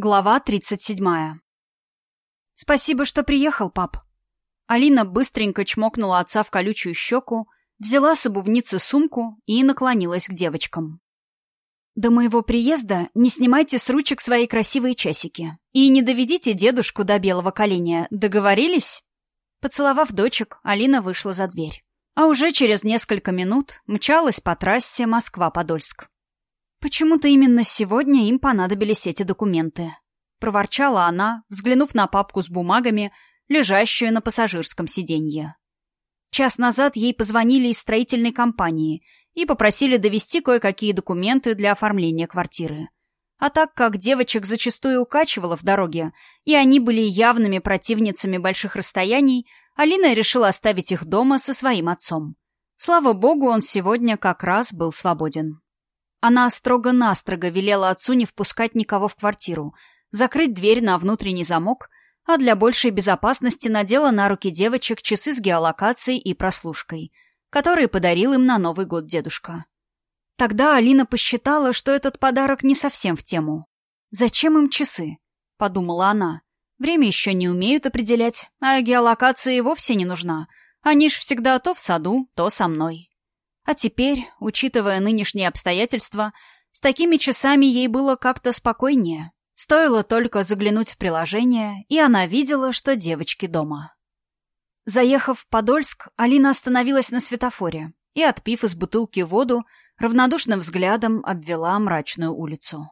Глава 37. «Спасибо, что приехал, пап». Алина быстренько чмокнула отца в колючую щеку, взяла с обувницы сумку и наклонилась к девочкам. «До моего приезда не снимайте с ручек свои красивые часики и не доведите дедушку до белого коленя. Договорились?» Поцеловав дочек, Алина вышла за дверь. А уже через несколько минут мчалась по трассе Москва-Подольск. «Почему-то именно сегодня им понадобились эти документы», — проворчала она, взглянув на папку с бумагами, лежащую на пассажирском сиденье. Час назад ей позвонили из строительной компании и попросили довести кое-какие документы для оформления квартиры. А так как девочек зачастую укачивало в дороге, и они были явными противницами больших расстояний, Алина решила оставить их дома со своим отцом. Слава богу, он сегодня как раз был свободен. Она строго-настрого велела отцу не впускать никого в квартиру, закрыть дверь на внутренний замок, а для большей безопасности надела на руки девочек часы с геолокацией и прослушкой, которые подарил им на Новый год дедушка. Тогда Алина посчитала, что этот подарок не совсем в тему. «Зачем им часы?» — подумала она. «Время еще не умеют определять, а геолокация и вовсе не нужна. Они ж всегда то в саду, то со мной». А теперь, учитывая нынешние обстоятельства, с такими часами ей было как-то спокойнее. Стоило только заглянуть в приложение, и она видела, что девочки дома. Заехав в Подольск, Алина остановилась на светофоре и, отпив из бутылки воду, равнодушным взглядом обвела мрачную улицу.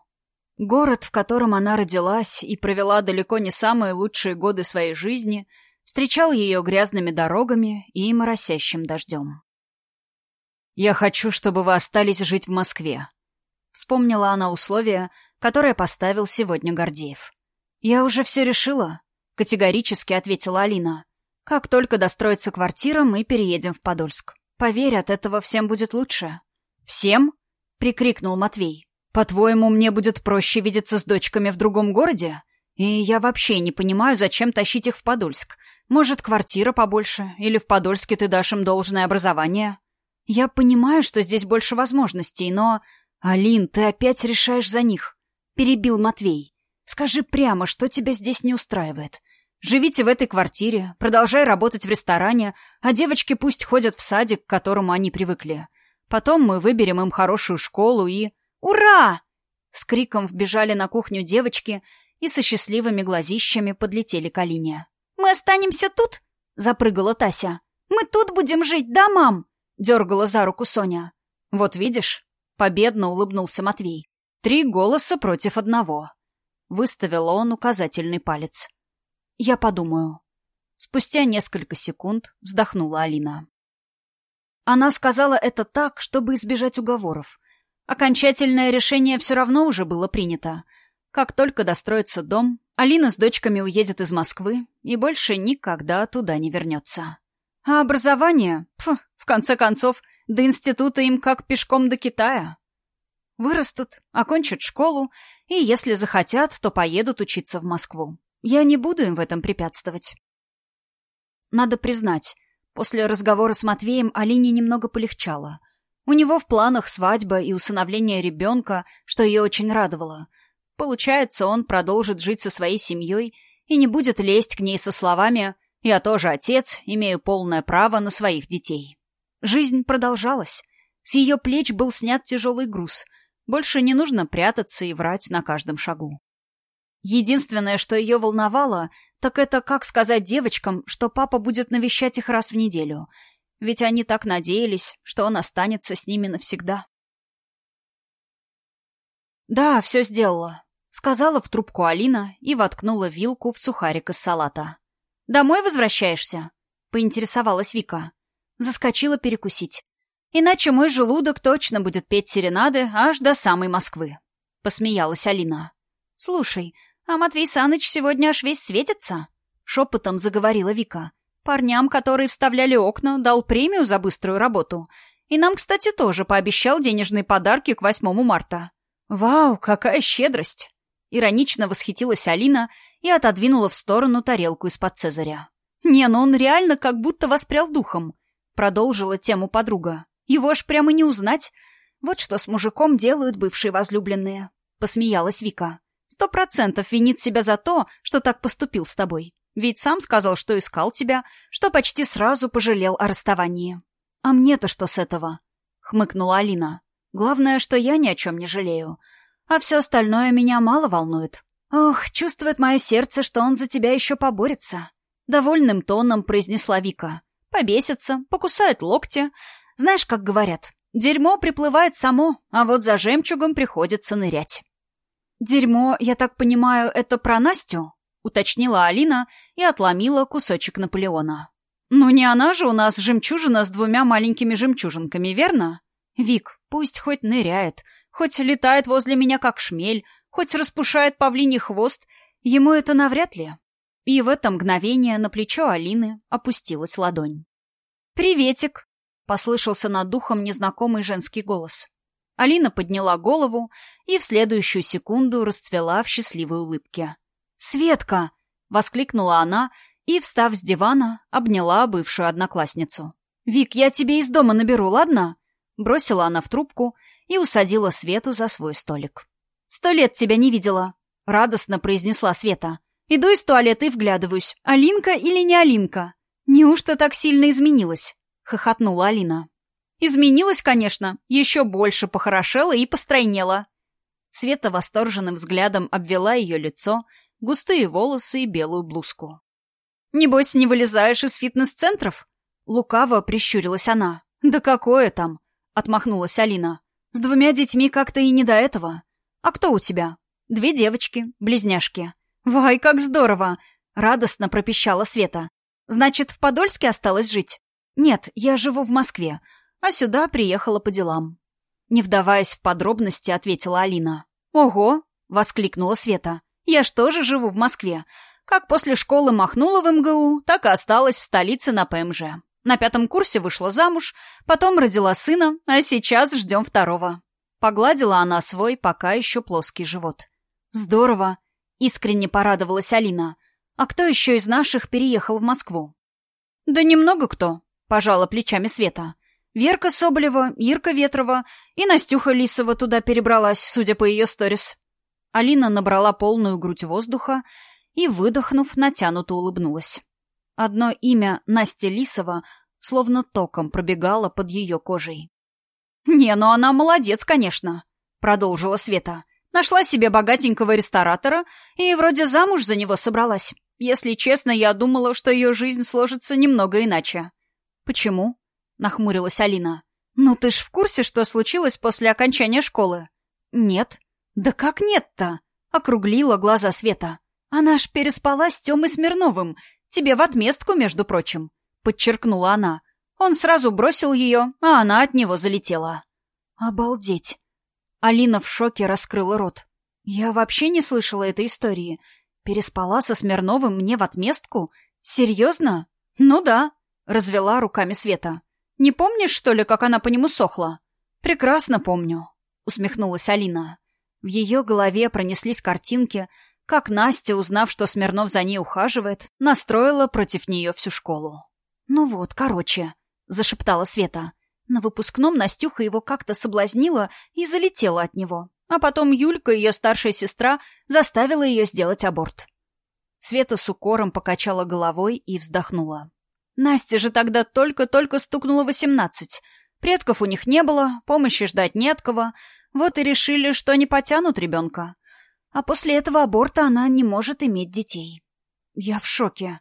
Город, в котором она родилась и провела далеко не самые лучшие годы своей жизни, встречал ее грязными дорогами и моросящим дождем. «Я хочу, чтобы вы остались жить в Москве», — вспомнила она условия, которые поставил сегодня Гордеев. «Я уже все решила», — категорически ответила Алина. «Как только достроится квартира, мы переедем в Подольск. Поверь, от этого всем будет лучше». «Всем?» — прикрикнул Матвей. «По-твоему, мне будет проще видеться с дочками в другом городе? И я вообще не понимаю, зачем тащить их в Подольск. Может, квартира побольше, или в Подольске ты дашь им должное образование?» «Я понимаю, что здесь больше возможностей, но...» «Алин, ты опять решаешь за них», — перебил Матвей. «Скажи прямо, что тебя здесь не устраивает. Живите в этой квартире, продолжай работать в ресторане, а девочки пусть ходят в садик, к которому они привыкли. Потом мы выберем им хорошую школу и...» «Ура!» С криком вбежали на кухню девочки и со счастливыми глазищами подлетели к Алине. «Мы останемся тут?» — запрыгала Тася. «Мы тут будем жить, да, мам?» — дергала за руку Соня. «Вот видишь?» — победно улыбнулся Матвей. «Три голоса против одного». Выставил он указательный палец. «Я подумаю». Спустя несколько секунд вздохнула Алина. Она сказала это так, чтобы избежать уговоров. Окончательное решение все равно уже было принято. Как только достроится дом, Алина с дочками уедет из Москвы и больше никогда туда не вернется. А образование? Фу, в конце концов, до института им как пешком до Китая. Вырастут, окончат школу, и, если захотят, то поедут учиться в Москву. Я не буду им в этом препятствовать. Надо признать, после разговора с Матвеем Алине немного полегчало. У него в планах свадьба и усыновление ребенка, что ее очень радовало. Получается, он продолжит жить со своей семьей и не будет лезть к ней со словами я тоже отец, имею полное право на своих детей. Жизнь продолжалась. С ее плеч был снят тяжелый груз. Больше не нужно прятаться и врать на каждом шагу. Единственное, что ее волновало, так это как сказать девочкам, что папа будет навещать их раз в неделю. Ведь они так надеялись, что он останется с ними навсегда. «Да, все сделала», — сказала в трубку Алина и воткнула вилку в сухарик из салата. «Домой возвращаешься?» — поинтересовалась Вика. Заскочила перекусить. «Иначе мой желудок точно будет петь серенады аж до самой Москвы», — посмеялась Алина. «Слушай, а Матвей Саныч сегодня аж весь светится?» — шепотом заговорила Вика. «Парням, которые вставляли окна, дал премию за быструю работу. И нам, кстати, тоже пообещал денежные подарки к 8 марта». «Вау, какая щедрость!» Иронично восхитилась Алина — и отодвинула в сторону тарелку из-под Цезаря. «Не, ну он реально как будто воспрял духом», — продолжила тему подруга. «Его аж прямо не узнать. Вот что с мужиком делают бывшие возлюбленные», — посмеялась Вика. Сто процентов винит себя за то, что так поступил с тобой. Ведь сам сказал, что искал тебя, что почти сразу пожалел о расставании. А мне-то что с этого? Хмыкнула Алина. Главное, что я ни о чем не жалею. А все остальное меня мало волнует. Ох, чувствует мое сердце, что он за тебя еще поборется. Довольным тоном произнесла Вика. Побесится, покусает локти. Знаешь, как говорят, дерьмо приплывает само, а вот за жемчугом приходится нырять. «Дерьмо, я так понимаю, это про Настю?» — уточнила Алина и отломила кусочек Наполеона. «Ну не она же у нас жемчужина с двумя маленькими жемчужинками, верно? Вик, пусть хоть ныряет, хоть летает возле меня как шмель, хоть распушает павлиний хвост, ему это навряд ли». И в это мгновение на плечо Алины опустилась ладонь. «Приветик!» — послышался над духом незнакомый женский голос. Алина подняла голову и в следующую секунду расцвела в счастливой улыбке. «Светка!» — воскликнула она и, встав с дивана, обняла бывшую одноклассницу. «Вик, я тебе из дома наберу, ладно?» Бросила она в трубку и усадила Свету за свой столик. «Сто лет тебя не видела», — радостно произнесла Света. «Иду из туалета и вглядываюсь, Алинка или не Алинка?» «Неужто так сильно изменилась?» — хохотнула Алина. «Изменилась, конечно, еще больше похорошела и постройнела». Света восторженным взглядом обвела ее лицо, густые волосы и белую блузку. «Небось, не вылезаешь из фитнес-центров?» Лукаво прищурилась она. «Да какое там?» — отмахнулась Алина. «С двумя детьми как-то и не до этого. А кто у тебя?» «Две девочки, близняшки». «Вай, как здорово!» — радостно пропищала Света. «Значит, в Подольске осталось жить?» «Нет, я живу в Москве, а сюда приехала по делам». Не вдаваясь в подробности, ответила Алина. «Ого!» — воскликнула Света. «Я ж тоже живу в Москве. Как после школы махнула в МГУ, так и осталась в столице на ПМЖ. На пятом курсе вышла замуж, потом родила сына, а сейчас ждем второго. Погладила она свой пока еще плоский живот. «Здорово!» — искренне порадовалась Алина. «А кто еще из наших переехал в Москву?» «Да немного кто», — пожала плечами Света. «Верка Соболева, Ирка Ветрова и Настюха Лисова туда перебралась, судя по ее сторис». Алина набрала полную грудь воздуха и, выдохнув, натянуто улыбнулась. Одно имя Настя Лисова словно током пробегало под ее кожей. «Не, ну она молодец, конечно», — продолжила Света. «Нашла себе богатенького ресторатора и вроде замуж за него собралась. Если честно, я думала, что ее жизнь сложится немного иначе». «Почему?» — нахмурилась Алина. «Ну ты ж в курсе, что случилось после окончания школы?» «Нет». «Да как нет-то?» — округлила глаза Света. «Она ж переспала с Тёмой Смирновым. Тебе в отместку, между прочим», — подчеркнула она. Он сразу бросил ее, а она от него залетела. «Обалдеть!» Алина в шоке раскрыла рот. «Я вообще не слышала этой истории. Переспала со Смирновым мне в отместку? Серьезно?» «Ну да», — развела руками Света. «Не помнишь, что ли, как она по нему сохла?» «Прекрасно помню», — усмехнулась Алина. В ее голове пронеслись картинки — как Настя, узнав, что Смирнов за ней ухаживает, настроила против нее всю школу. «Ну вот, короче», — зашептала Света. На выпускном Настюха его как-то соблазнила и залетела от него. А потом Юлька, ее старшая сестра, заставила ее сделать аборт. Света с укором покачала головой и вздохнула. Настя же тогда только-только стукнула восемнадцать. Предков у них не было, помощи ждать не от кого. Вот и решили, что не потянут ребенка. А после этого аборта она не может иметь детей. Я в шоке.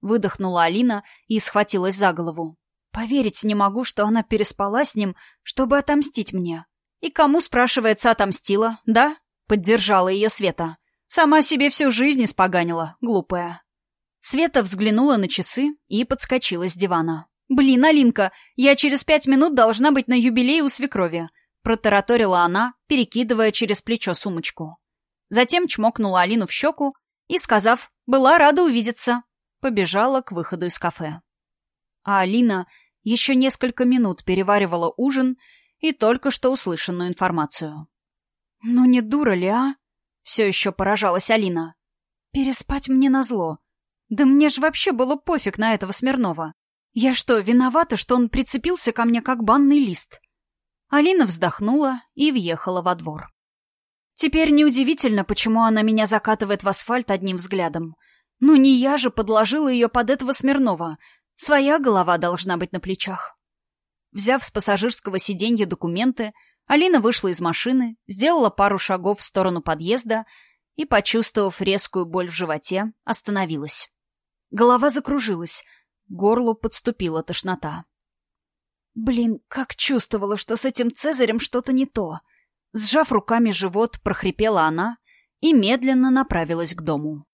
Выдохнула Алина и схватилась за голову. Поверить не могу, что она переспала с ним, чтобы отомстить мне. И кому, спрашивается, отомстила, да? Поддержала ее Света. Сама себе всю жизнь испоганила, глупая. Света взглянула на часы и подскочила с дивана. «Блин, Алинка, я через пять минут должна быть на юбилее у свекрови», протараторила она, перекидывая через плечо сумочку. Затем чмокнула Алину в щеку и, сказав «была рада увидеться», побежала к выходу из кафе. А Алина еще несколько минут переваривала ужин и только что услышанную информацию. «Ну не дура ли, а?» — все еще поражалась Алина. «Переспать мне назло. Да мне ж вообще было пофиг на этого Смирнова. Я что, виновата, что он прицепился ко мне как банный лист?» Алина вздохнула и въехала во двор. Теперь неудивительно, почему она меня закатывает в асфальт одним взглядом. Ну не я же подложила ее под этого Смирнова. Своя голова должна быть на плечах. Взяв с пассажирского сиденья документы, Алина вышла из машины, сделала пару шагов в сторону подъезда и, почувствовав резкую боль в животе, остановилась. Голова закружилась, горлу подступила тошнота. Блин, как чувствовала, что с этим Цезарем что-то не то. Сжав руками живот, прохрипела она и медленно направилась к дому.